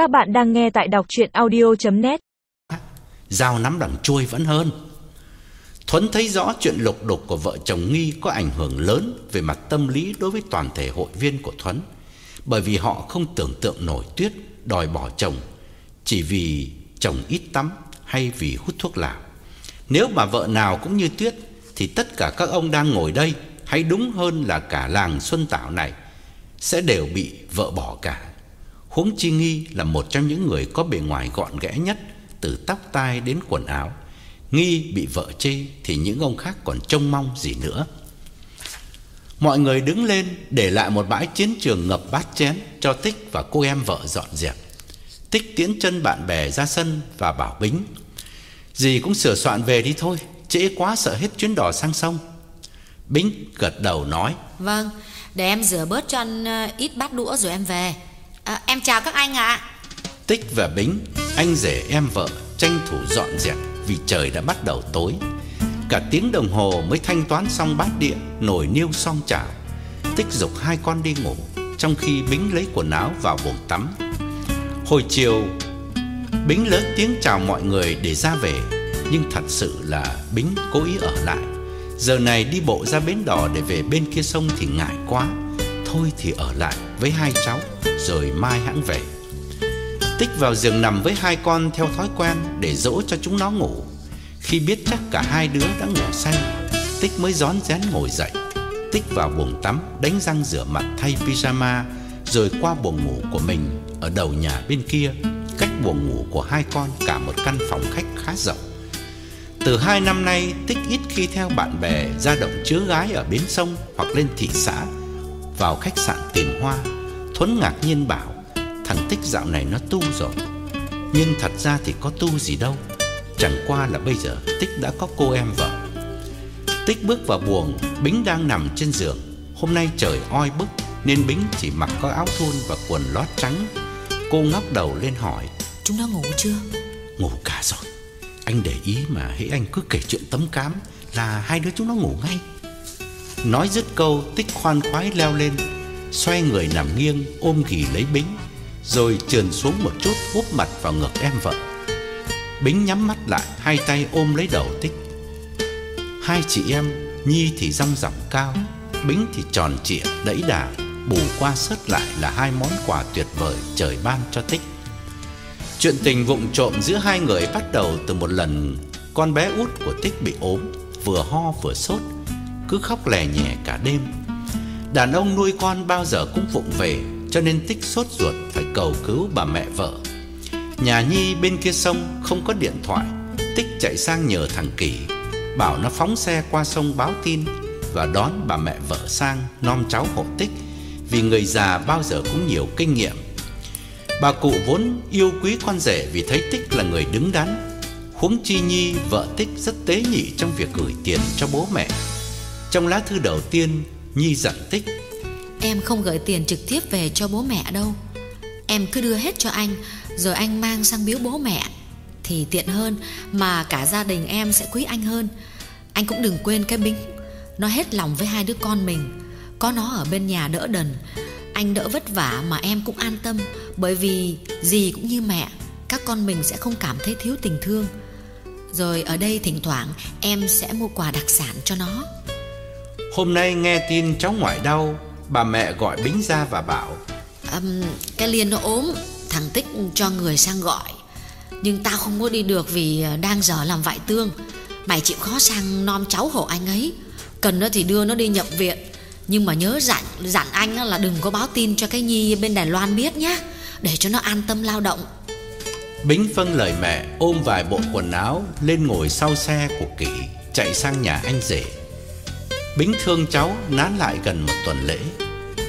Các bạn đang nghe tại đọc chuyện audio.net Dao nắm đằng chui vẫn hơn. Thuấn thấy rõ chuyện lục đục của vợ chồng Nghi có ảnh hưởng lớn về mặt tâm lý đối với toàn thể hội viên của Thuấn, Bởi vì họ không tưởng tượng nổi Tuyết đòi bỏ chồng Chỉ vì chồng ít tắm hay vì hút thuốc lào Nếu mà vợ nào cũng như Tuyết Thì tất cả các ông đang ngồi đây, Hay đúng hơn là cả làng Xuân Tạo này, Sẽ đều bị vợ bỏ cả. Huống chi Nghi là một trong những người có bề ngoài gọn gẽ nhất Từ tóc tai đến quần áo. Nghi bị vợ chê Thì những ông khác còn trông mong gì nữa. Mọi người đứng lên Để lại một bãi chiến trường ngập bát chén Cho Tích và cô em vợ dọn dẹp. Tích tiến chân bạn bè ra sân Và bảo Bính Dì cũng sửa soạn về đi thôi Trễ quá sợ hết chuyến đò sang sông. Bính gật đầu nói Vâng, để em rửa bớt cho anh ờ, ít bát đũa rồi em về à, Em chào các anh ạ. Tích và Bính Anh rể em vợ tranh thủ dọn dẹp Vì trời đã bắt đầu tối. Cả tiếng đồng hồ mới thanh toán xong bát đĩa Nồi niêu xong chảo. Tích dục hai con đi ngủ Trong khi Bính lấy quần áo vào buồng tắm. Hồi chiều Bính lớn tiếng chào mọi người để ra về Nhưng thật sự là Bính cố ý ở lại. Giờ này đi bộ ra bến đò để về bên kia sông thì ngại quá. Thôi thì ở lại với hai cháu, Rồi mai hãng về. Tích vào giường nằm với hai con theo thói quen Để dỗ cho chúng nó ngủ. Khi biết chắc cả hai đứa đã ngủ say, Tích mới rón rén ngồi dậy. Tích vào buồng tắm, Đánh răng rửa mặt thay pyjama, Rồi qua buồng ngủ của mình Ở đầu nhà bên kia, Cách buồng ngủ của hai con Cả một căn phòng khách khá rộng. Từ hai năm nay, Tích ít khi theo bạn bè ra động chứa gái ở bến sông hoặc lên thị xã vào khách sạn tiền hoa. Thuấn ngạc nhiên bảo thằng Tích dạo này nó tu rồi. Nhưng thật ra thì có tu gì đâu. Chẳng qua là bây giờ Tích đã có cô em vợ. Tích bước vào buồng, Bính đang nằm trên giường. Hôm nay trời oi bức nên Bính chỉ mặc có áo thun và quần lót trắng. Cô ngóc đầu lên hỏi: Chúng nó ngủ chưa? "Ngủ cả rồi." Anh để ý mà hễ anh cứ kể chuyện tấm cám là hai đứa chúng nó ngủ ngay. Nói dứt câu, Tích khoan khoái leo lên, xoay người nằm nghiêng ôm ghì lấy Bính, rồi trườn xuống một chút úp mặt vào ngực em vợ. Bính nhắm mắt lại, hai tay ôm lấy đầu Tích. Hai chị em, Nhi thì rong ròng cao, Bính thì tròn trịa đẫy đà, bù qua sớt lại là hai món quà tuyệt vời trời ban cho Tích. Chuyện tình vụng trộm giữa hai người bắt đầu từ một lần con bé út của Tích bị ốm, vừa ho vừa sốt, cứ khóc lè nhè cả đêm. Đàn ông nuôi con bao giờ cũng vụng về, cho nên Tích sốt ruột phải cầu cứu bà mẹ vợ. Nhà Nhi bên kia sông không có điện thoại, Tích chạy sang nhờ thằng Kỳ, bảo nó phóng xe qua sông báo tin và đón bà mẹ vợ sang nom cháu hộ Tích, vì người già bao giờ cũng nhiều kinh nghiệm Bà cụ vốn yêu quý con rể vì thấy Tích là người đứng đắn. Huống chi Nhi vợ Tích rất tế nhị trong việc gửi tiền cho bố mẹ. Trong lá thư đầu tiên, Nhi dặn Tích: Em không gửi tiền trực tiếp về cho bố mẹ đâu. Em cứ đưa hết cho anh, rồi anh mang sang biếu bố mẹ. Thì tiện hơn mà cả gia đình em sẽ quý anh hơn. Anh cũng đừng quên cái Bính, nó hết lòng với hai đứa con mình, có nó ở bên nhà đỡ đần. Anh đỡ vất vả mà em cũng an tâm. Bởi vì gì cũng như mẹ Các con mình sẽ không cảm thấy thiếu tình thương. Rồi ở đây thỉnh thoảng Em sẽ mua quà đặc sản cho nó. Hôm nay nghe tin cháu ngoại đau Bà mẹ gọi Bính ra và bảo. Um, Cái Liên nó ốm Thằng Tích cho người sang gọi. Nhưng tao không có đi được Vì đang giờ làm vại tương. Mày chịu khó sang nom cháu hộ anh ấy. Cần nó thì đưa nó đi nhập viện. Nhưng mà nhớ dặn dặn anh là đừng có báo tin cho cái Nhi bên Đài Loan biết nhá Để cho nó an tâm lao động. Bính vâng lời mẹ ôm vài bộ quần áo lên ngồi sau xe của Kỷ chạy sang nhà anh rể. Bính thương cháu nán lại gần một tuần lễ.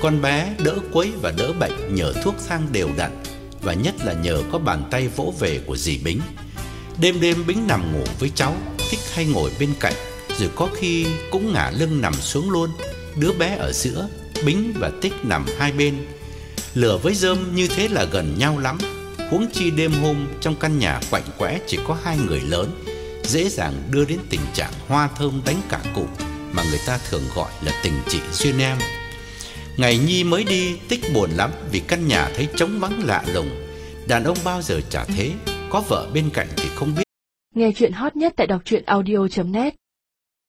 Con bé đỡ quấy và đỡ bệnh nhờ thuốc thang đều đặn và nhất là nhờ có bàn tay vỗ về của dì Bính. Đêm đêm Bính nằm ngủ với cháu, thích hay ngồi bên cạnh, rồi có khi cũng ngả lưng nằm xuống luôn Đứa bé ở giữa, Bính và Tích nằm hai bên. Lửa với rơm như thế là gần nhau lắm. Huống chi đêm hôm trong căn nhà quạnh quẽ chỉ có hai người lớn, dễ dàng đưa đến tình trạng hoa thơm đánh cả cụm mà người ta thường gọi là tình chị duyên em. Ngày Nhi mới đi, Tích buồn lắm vì căn nhà thấy trống vắng lạ lùng, Đàn ông bao giờ chả thế Có vợ bên cạnh thì không biết. Nghe chuyện hot nhất tại đọc truyện audio.net